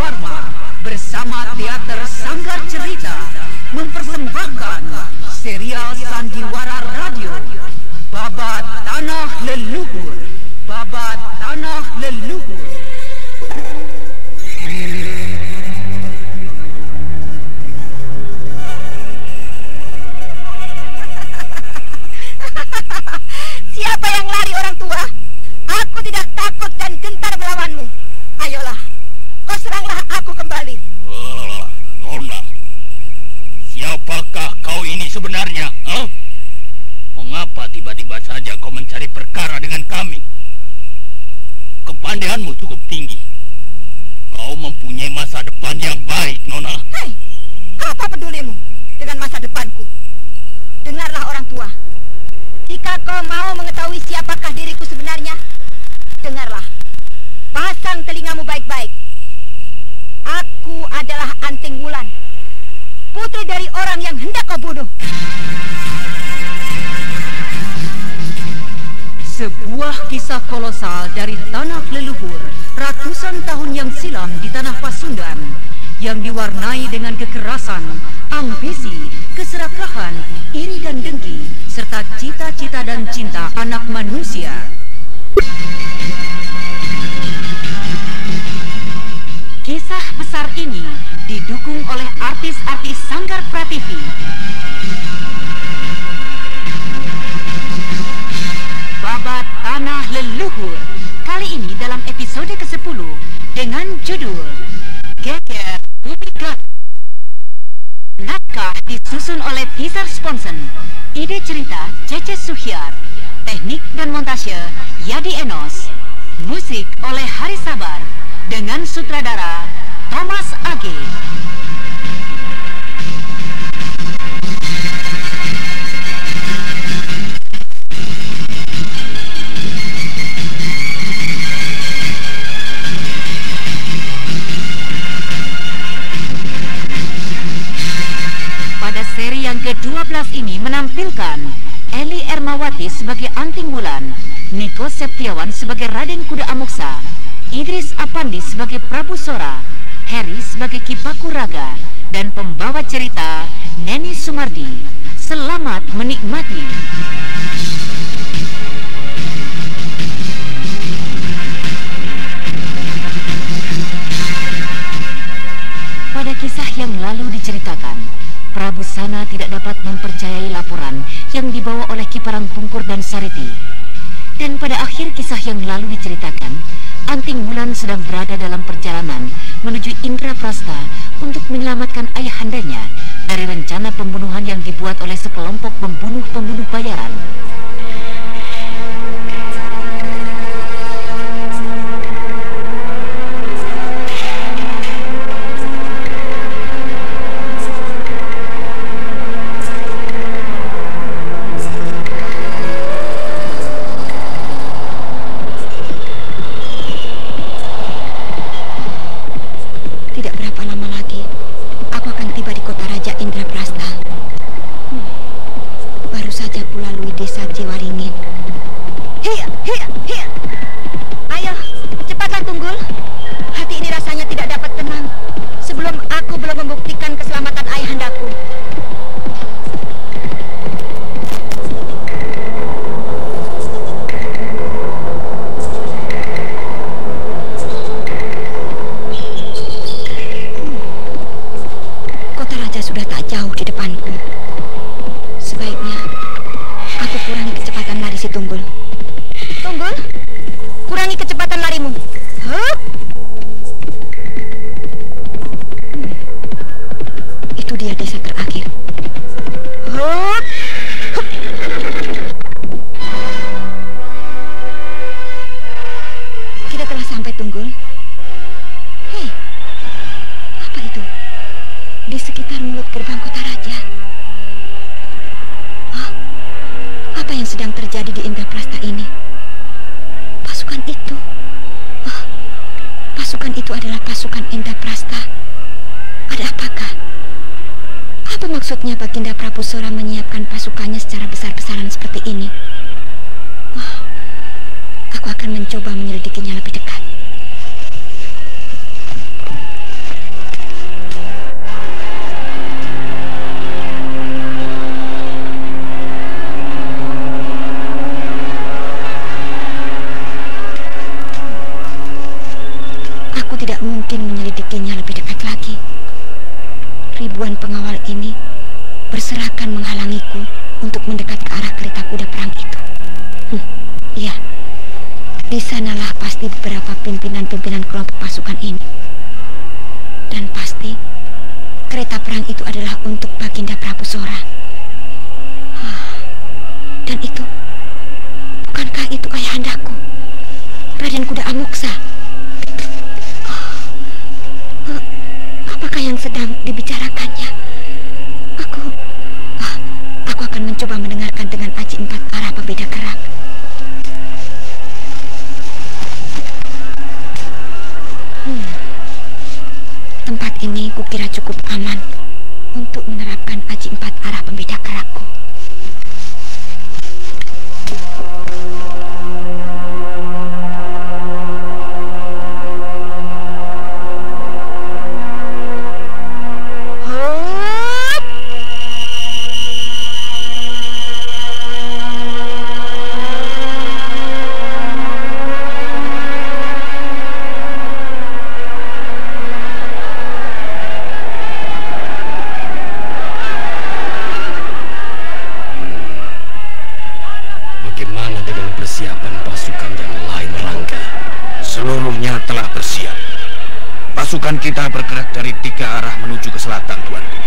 Pharma bersama Teater Sanggar Cerita mempersembahkan serial Sandiwara Radio Babat Tanah Leluhur Babat Tanah Leluhur Siapa yang lari orang tua? Aku tidak takut dan gentar melawanmu. Ayolah, kau seranglah aku kembali. Oh, Nona, siapakah kau ini sebenarnya? Huh? Mengapa tiba-tiba saja kau mencari perkara dengan kami? Kepandaianmu cukup tinggi. Kau mempunyai masa depan yang baik, Nona. Hei, apa pedulimu dengan masa depanku? Dengarlah orang tua. Jika kau mau mengetahui siapakah diriku sebenarnya, dengarlah. Pasang telingamu baik-baik. Aku adalah Anting Wulan. Putri dari orang yang hendak kau bunuh. Sebuah kisah kolosal dari tanah leluhur ratusan tahun yang silam di tanah Pasundan yang diwarnai dengan kekerasan, ambisi, keserakahan, iri dan dengki, serta cita-cita dan cinta anak manusia. Ini didukung oleh artis-artis Sanggar Prativi. Babat Tanah Leluhur. Kali ini dalam episode ke-10 Dengan judul Geger Bumi Naskah disusun oleh Tizar Sponsen. Ide cerita Cece Suhyar. Teknik dan montase Yadi Enos. Musik oleh Hari Sabar Dengan sutradara Thomas Age. Pada seri yang ke-12 ini menampilkan Eli Ermawati sebagai Anting Wulan, Niko Septiawan sebagai Raden Kuda Amuksa, Idris Apandi sebagai Prabu Sora, Heri sebagai Kipaku Raga, dan pembawa cerita Neni Sumardi. Selamat menikmati. Pada kisah yang lalu diceritakan, pada akhir kisah yang lalu diceritakan, Anting Wulan sedang berada dalam perjalanan menuju Indraprasta untuk menyelamatkan ayahandanya dari rencana pembunuhan yang dibuat oleh sekelompok pembunuh-pembunuh bayaran. Aku kurangi kecepatan lari si Tunggul. Tunggul, Indraprasta. Ada apakah? Apa maksudnya Baginda Prabu Sora menyiapkan pasukannya secara besar-besaran seperti ini? Ah, aku akan mencoba menyelidikinya lebih dekat. Untuk mendekat ke arah kereta kuda perang itu. Hmm, iya, di sanalah pasti beberapa pimpinan-pimpinan kelompok pasukan ini. Dan pasti kereta perang itu adalah untuk Baginda Prabu Sora. Dan itu, bukankah itu ayahandaku, Raden Kuda Amuksa? Apakah yang sedang dibicarakannya? Pasukan kita bergerak dari tiga arah menuju ke selatan, Tuanku.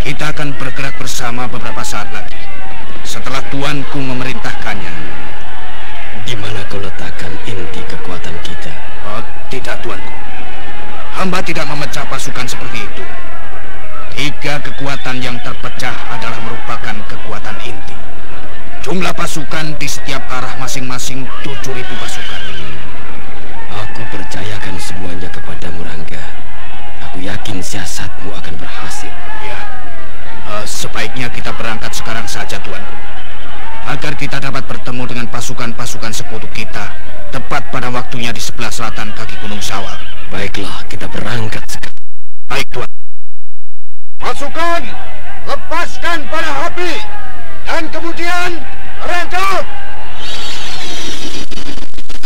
Kita akan bergerak bersama beberapa saat lagi. Setelah Tuanku memerintahkannya. Di mana kau letakkan inti kekuatan kita? Oh, tidak, Tuanku. Hamba tidak memecah pasukan seperti itu. Tiga kekuatan yang terpecah adalah merupakan kekuatan inti. Jumlah pasukan di setiap arah masing-masing 7.000 pasukan. Aku percayakan semuanya kepadamu, Rangga. Aku yakin siasatmu akan berhasil. Ya, uh, sebaiknya kita berangkat sekarang saja, Tuanku. Agar kita dapat bertemu dengan pasukan-pasukan sekutu kita tepat pada waktunya di sebelah selatan kaki Gunung Sawal. Baiklah, kita berangkat sekarang. Baik, Tuan. Pasukan, lepaskan para api dan kemudian rangkap.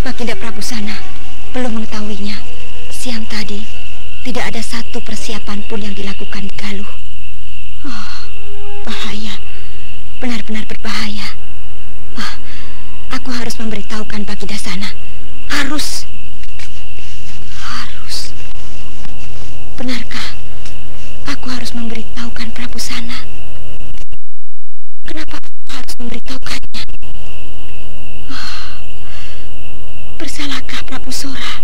Baginda Prabu sana belum mengetahuinya. Siang tadi tidak ada satu persiapan pun yang dilakukan di Galuh. Oh, bahaya. Benar-benar berbahaya. Oh, aku harus memberitahukan Baginda sana. Harus. Harus. Benarkah aku harus memberitahukan Prabu sana? Kenapa aku harus memberitahukannya? Bersalahkah Prabu Sora?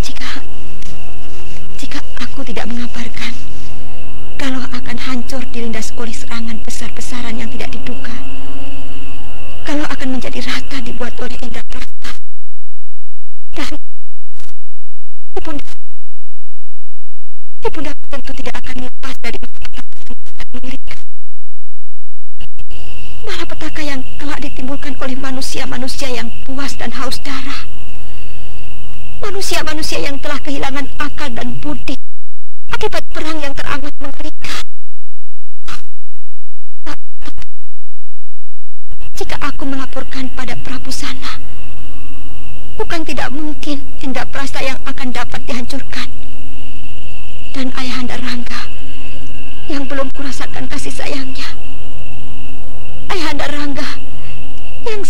Jika jika aku tidak mengabarkan kalau akan hancur dilindas oleh serangan besar-besaran yang tidak diduga. Kalau akan menjadi rata dibuat oleh Indra Prasta. Dan Ibunda Ibunda tentu tidak akan lepas dari milik malapetaka yang kelak ditimbulkan oleh manusia-manusia yang puas dan haus darah. Manusia-manusia yang telah kehilangan akal dan budi akibat perang yang teramat mengerikan. Jika aku melaporkan pada Prabu Sana, bukan tidak mungkin Indra Prasta yang akan dapat dihancurkan. Dan Ayahanda Rangga yang belum kurasakan kasih sayangnya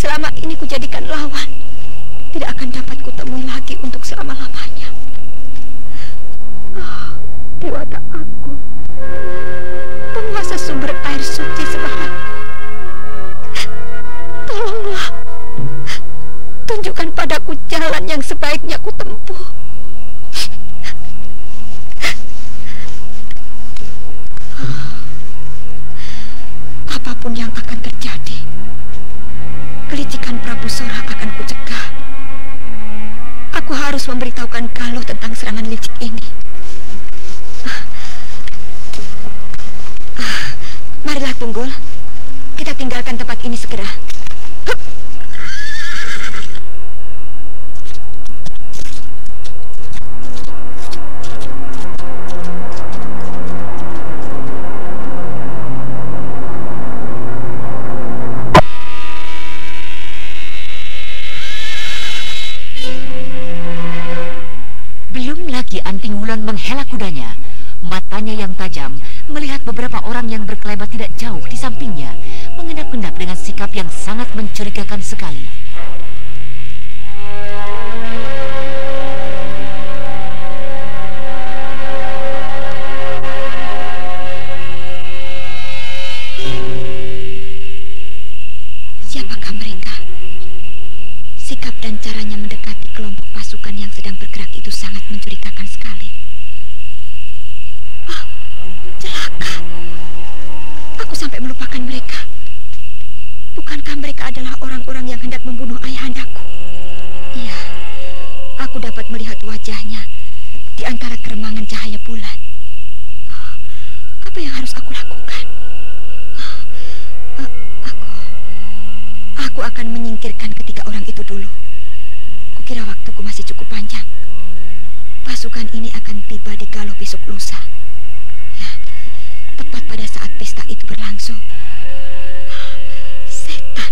selama ini kujadikan lawan tidak akan dapat kutemui lagi untuk selama-lamanya. Ah, oh, dewata aku, penguasa sumber air suci sebahagia. Tolonglah, tunjukkan padaku jalan yang sebaiknya ku tempuh. Ah, apa pun yang akan terjadi, kelicikan Prabu Sora akan kucegah. Aku harus memberitahukan Galuh tentang serangan licik ini. Ah, marilah Tunggul, kita tinggalkan tempat ini segera. Yang tajam melihat beberapa orang yang berkelebat tidak jauh di sampingnya, mengendap-endap dengan sikap yang sangat mencurigakan sekali. Siapakah mereka? Sikap dan caranya mendekati kelompok pasukan yang sedang bergerak itu sangat mencurigakan sekali. Celaka. Aku sampai melupakan mereka. Bukankah mereka adalah orang-orang yang hendak membunuh ayahandaku? Iya, aku dapat melihat wajahnya di antara keremangan cahaya bulan. Ah, Apa yang harus aku lakukan? Ah, ah, Aku Aku akan menyingkirkan ketiga orang itu dulu. Kukira waktuku masih cukup panjang. Pasukan ini akan tiba di Galuh besok lusa. Saat pesta itu berlangsung. Setan,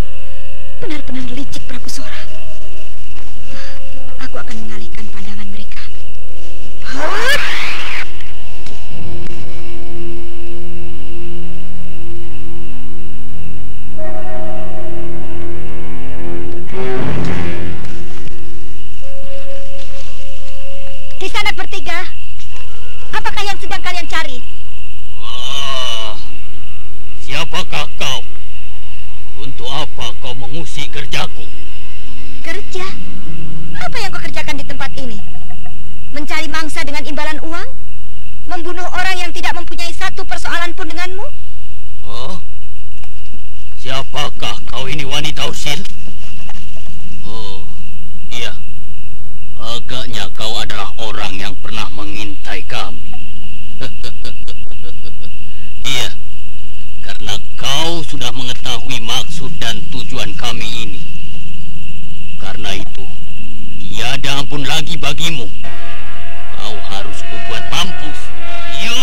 benar-benar licik Prabu Sora. Aku akan mengalihkan pandangan mereka. Di sana bertiga. Apakah yang sedang kalian cari? Siapakah kau? Untuk apa kau mengusik kerjaku? Kerja? Apa yang kau kerjakan di tempat ini? Mencari mangsa dengan imbalan uang? Membunuh orang yang tidak mempunyai satu persoalan pun denganmu? Oh, siapakah kau ini wanita usil? Oh, iya. Agaknya kau adalah orang yang pernah mengintai kami. iya, karena kau sudah mengetahui maksud dan tujuan kami ini. Karena itu, tiada ampun lagi bagimu. Kau harus kubuat mampus. Yo!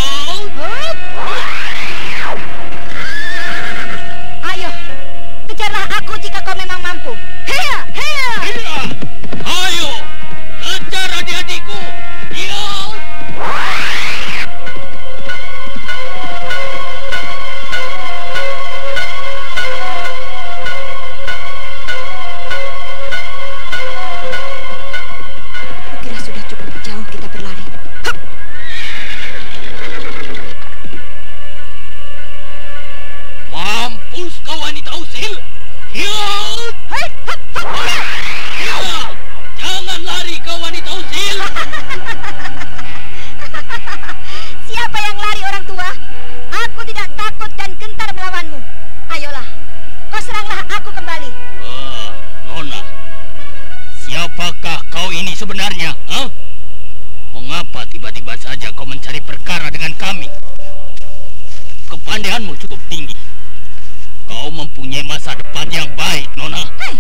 Ayo, kejarlah aku jika kau memang mampu. Hea! Iya! Ayo! Kejar adik-adikku! Yo! Sebenarnya? Hah? Mengapa tiba-tiba saja kau mencari perkara dengan kami? Kepandaianmu cukup tinggi. Kau mempunyai masa depan yang baik, Nona. Hei,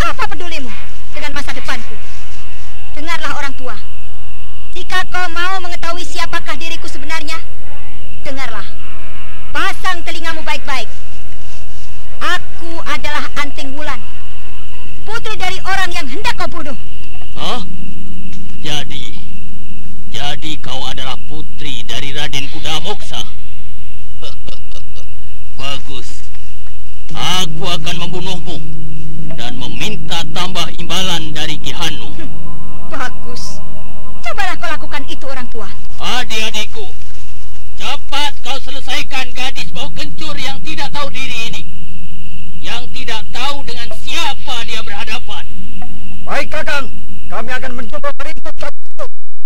apa pedulimu dengan masa depanku? Dengarlah orang tua. Jika kau mau mengetahui siapakah diriku sebenarnya, dengarlah. Pasang telingamu baik-baik. Aku adalah Anting Wulan. Putri dari orang yang hendak kau bunuh. Hah? Jadi, jadi kau adalah putri dari Raden Kuda Moksa. Bagus. Aku akan membunuhmu dan meminta tambah imbalan dari Ki Hanu. Bagus. Cobalah kau lakukan itu orang tua. Adik-adikku, cepat kau selesaikan gadis bau kencur yang tidak tahu diri ini. Yang tidak tahu dengan siapa dia berhadapan. Baik, Kakang. Kami akan mencoba merintuk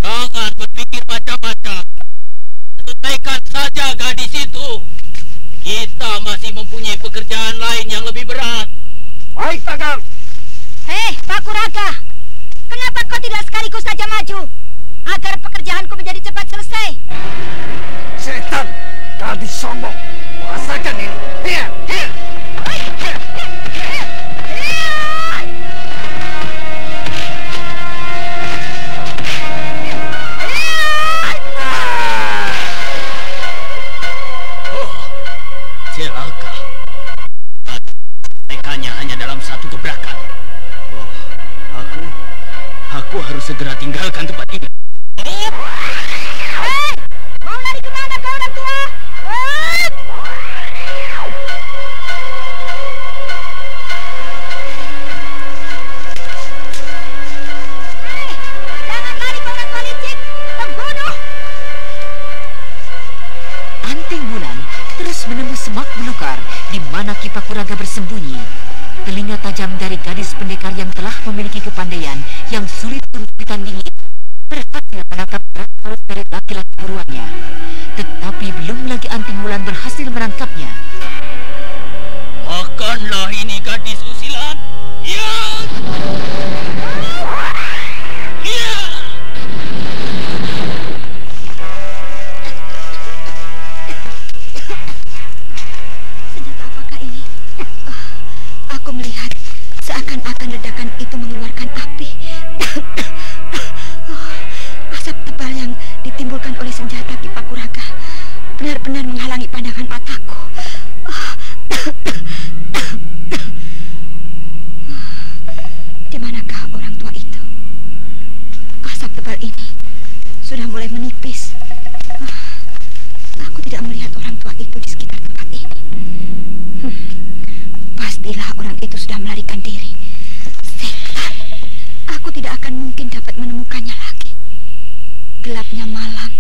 Jangan berpikir macam-macam. Selesaikan saja gadis itu. Kita masih mempunyai pekerjaan lain yang lebih berat. Baik, Kakang. Hei, Pak Kuraga. Kenapa kau tidak sekaligus saja maju? Agar pekerjaanku menjadi cepat selesai. Setan, gadis sombong. Rasakan ini. Hiya, hiya. Oh, segera tinggalkan tempat ini. Hei, mau lari ke mana kau orang tua? Hup! Hei, jangan lari kau orang tua licik. Pembunuh. Anting Wulan terus menembus semak belukar di mana Kipakuraga bersembunyi. Telinga tajam dari gadis pendekar yang telah memiliki kepandaian yang sulit untuk ditandingi berhasil menangkap rambut dari laki-laki buruannya. Tetapi belum lagi Anting Wulan berhasil menangkapnya. makanlah ini gadis usilan. Oleh senjata Kipakuraga benar-benar menghalangi pandangan mataku. Di manakah orang tua itu? Asap tebal ini sudah mulai menipis. Aku tidak melihat orang tua itu di sekitar tempat ini. Hmm, Pastilah orang itu sudah melarikan diri. Aku tidak akan mungkin dapat menemukannya lagi. Gelapnya malam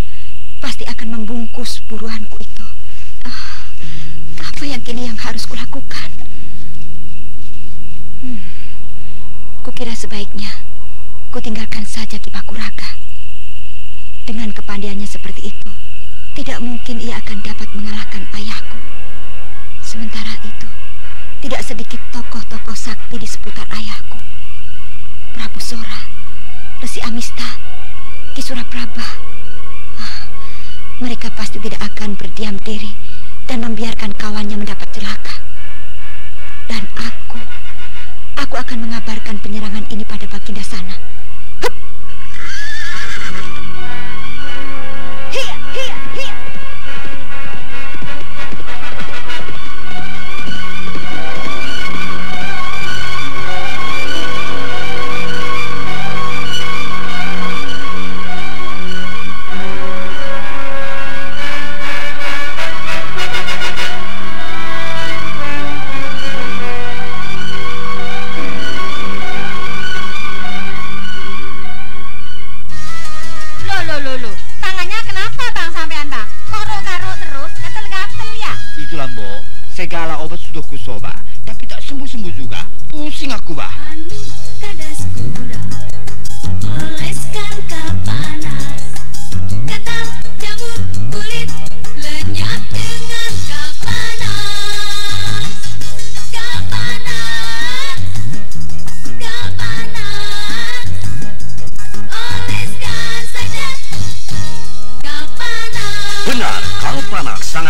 membungkus buruanku itu. Ah, apa yang kini yang harus kulakukan? Hmm, kukira sebaiknya kutinggalkan saja Kipakuraga. Dengan kepandaiannya seperti itu, tidak mungkin ia akan dapat mengalahkan ayahku. Sementara itu, tidak sedikit tokoh-tokoh sakti di seputar ayahku. Prabu Sora, Resi Amista, Kisura Praba. Mereka pasti tidak akan berdiam diri dan membiarkan kawannya mendapat celaka. Dan aku, aku akan mengabarkan penyerangan ini pada Baginda sana. Segala obat sudah kusoba, tapi tak sembuh-sembuh juga. Pusing aku, bah.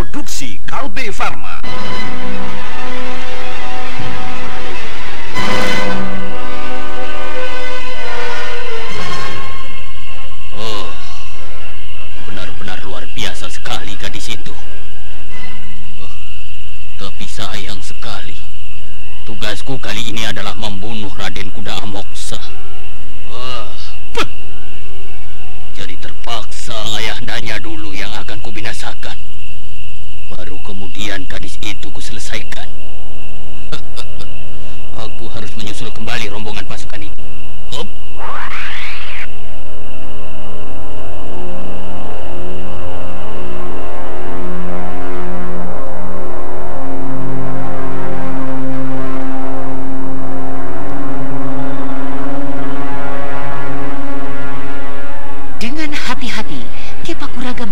Produksi Kalbe Farma. Oh, benar-benar luar biasa sekali itu. Tapi sayang sekali. Tugasku kali ini adalah membunuh Raden Kuda Amoksa. Peh. Jadi terpaksa ayahandanya dulu yang akan kubinasakan. Baru kemudian gadis itu kuselesaikan. Aku harus menyusul kembali rombongan pasukan itu. Hop. Dengan hati-hati, Ki Pakuraga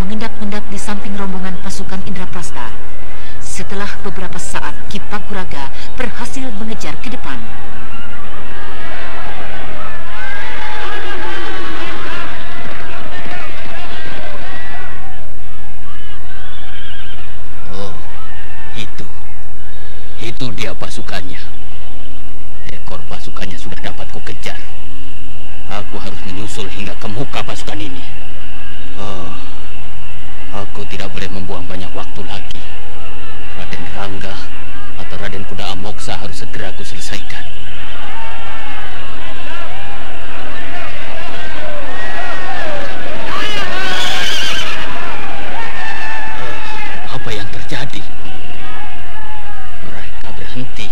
mengendap-endap di samping rombongan pasukan Indraprasta. Setelah beberapa saat, Ki Pakuraga berhasil mengejar ke depan. Oh, itu. Itu dia pasukannya. Ekor pasukannya sudah dapat kukejar. Aku harus menyusul hingga ke muka pasukan ini. Oh, aku tidak boleh membuang banyak waktu lagi. Raden Rangga atau Raden Kuda Amoksa harus segera aku selesaikan. Apa yang terjadi? Mereka berhenti.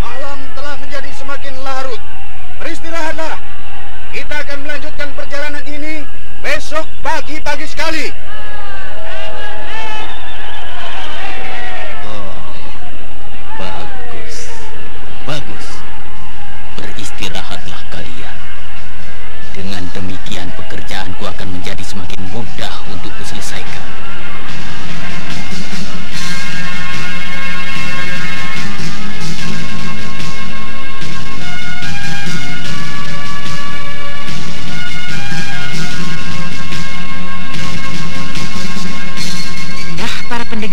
Malam telah menjadi semakin larut. Beristirahatlah. Kita akan melanjutkan perjalanan ini besok pagi-pagi sekali. Oh, bagus. Bagus. Beristirahatlah kalian. Dengan demikian pekerjaanku akan menjadi semakin mudah untuk kuselesaikan.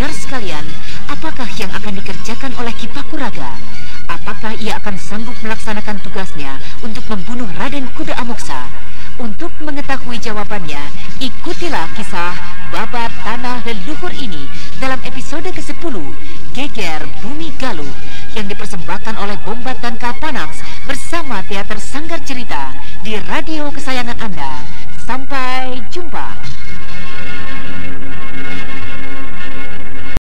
Pendengar sekalian, apakah yang akan dikerjakan oleh Ki Pakuraga? Apakah ia akan sanggup melaksanakan tugasnya untuk membunuh Raden Kuda Amoksa? Untuk mengetahui jawabannya, ikutilah kisah Babat Tanah Leluhur ini dalam episode ke-10, Geger Bumi Galuh, yang dipersembahkan oleh Bombat dan Kapanax bersama Teater Sanggar Cerita di radio kesayangan Anda. Sampai jumpa.